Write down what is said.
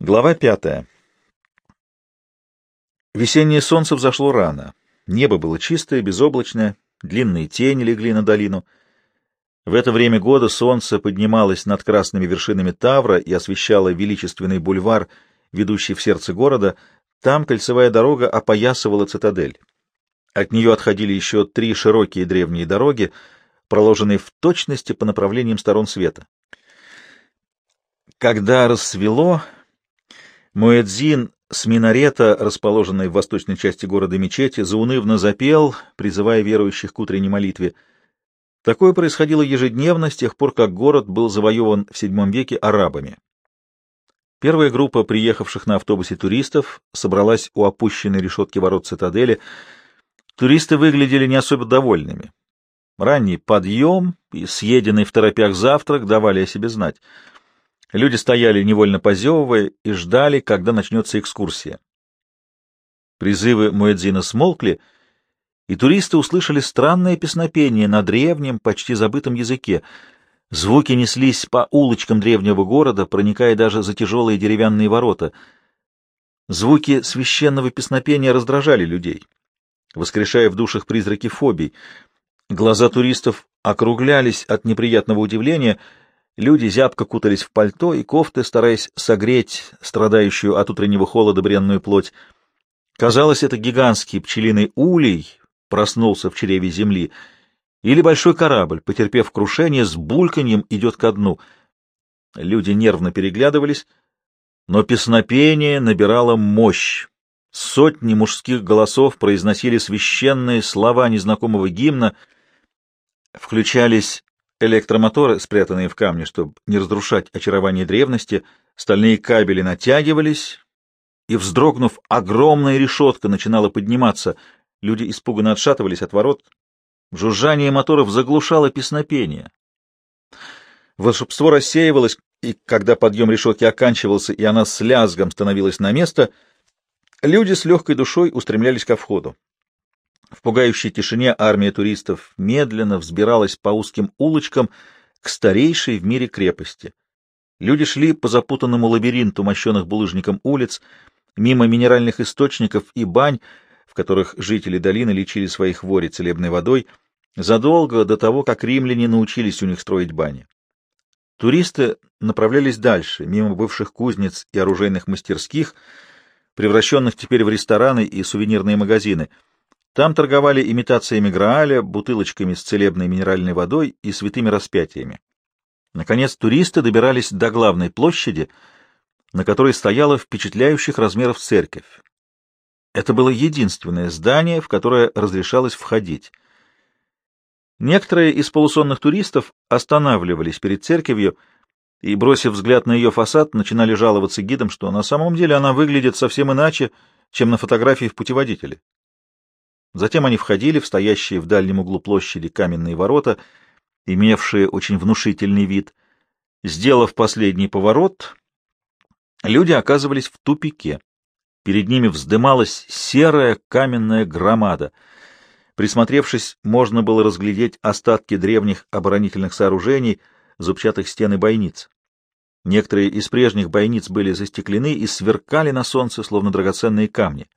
Глава пятая. Весеннее солнце взошло рано. Небо было чистое, безоблачное, длинные тени легли на долину. В это время года солнце поднималось над красными вершинами Тавра и освещало величественный бульвар, ведущий в сердце города. Там кольцевая дорога опоясывала цитадель. От нее отходили еще три широкие древние дороги, проложенные в точности по направлениям сторон света. Когда рассвело, Муэдзин с минарета, расположенной в восточной части города мечети, заунывно запел, призывая верующих к утренней молитве. Такое происходило ежедневно с тех пор, как город был завоеван в VII веке арабами. Первая группа приехавших на автобусе туристов собралась у опущенной решетки ворот цитадели. Туристы выглядели не особо довольными. Ранний подъем и съеденный в торопях завтрак давали о себе знать — Люди стояли, невольно позевывая, и ждали, когда начнется экскурсия. Призывы Муэдзина смолкли, и туристы услышали странное песнопение на древнем, почти забытом языке. Звуки неслись по улочкам древнего города, проникая даже за тяжелые деревянные ворота. Звуки священного песнопения раздражали людей, воскрешая в душах призраки фобий. Глаза туристов округлялись от неприятного удивления — Люди зябко кутались в пальто и кофты, стараясь согреть страдающую от утреннего холода бренную плоть. Казалось, это гигантский пчелиный улей проснулся в чреве земли, или большой корабль, потерпев крушение, с бульканьем идет ко дну. Люди нервно переглядывались, но песнопение набирало мощь. Сотни мужских голосов произносили священные слова незнакомого гимна, включались Электромоторы, спрятанные в камне, чтобы не разрушать очарование древности, стальные кабели натягивались, и, вздрогнув, огромная решетка начинала подниматься. Люди испуганно отшатывались от ворот. Жужжание моторов заглушало песнопение. Волшебство рассеивалось, и когда подъем решетки оканчивался, и она с лязгом становилась на место, люди с легкой душой устремлялись ко входу. В пугающей тишине армия туристов медленно взбиралась по узким улочкам к старейшей в мире крепости. Люди шли по запутанному лабиринту мощенных булыжником улиц, мимо минеральных источников и бань, в которых жители долины лечили свои хвори целебной водой, задолго до того, как римляне научились у них строить бани. Туристы направлялись дальше, мимо бывших кузнец и оружейных мастерских, превращенных теперь в рестораны и сувенирные магазины — там торговали имитациями Грааля, бутылочками с целебной минеральной водой и святыми распятиями. Наконец, туристы добирались до главной площади, на которой стояла впечатляющих размеров церковь. Это было единственное здание, в которое разрешалось входить. Некоторые из полусонных туристов останавливались перед церковью и, бросив взгляд на ее фасад, начинали жаловаться гидам, что на самом деле она выглядит совсем иначе, чем на фотографии в путеводителе. Затем они входили в стоящие в дальнем углу площади каменные ворота, имевшие очень внушительный вид. Сделав последний поворот, люди оказывались в тупике. Перед ними вздымалась серая каменная громада. Присмотревшись, можно было разглядеть остатки древних оборонительных сооружений, зубчатых стен и бойниц. Некоторые из прежних бойниц были застеклены и сверкали на солнце, словно драгоценные камни.